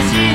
Cause you.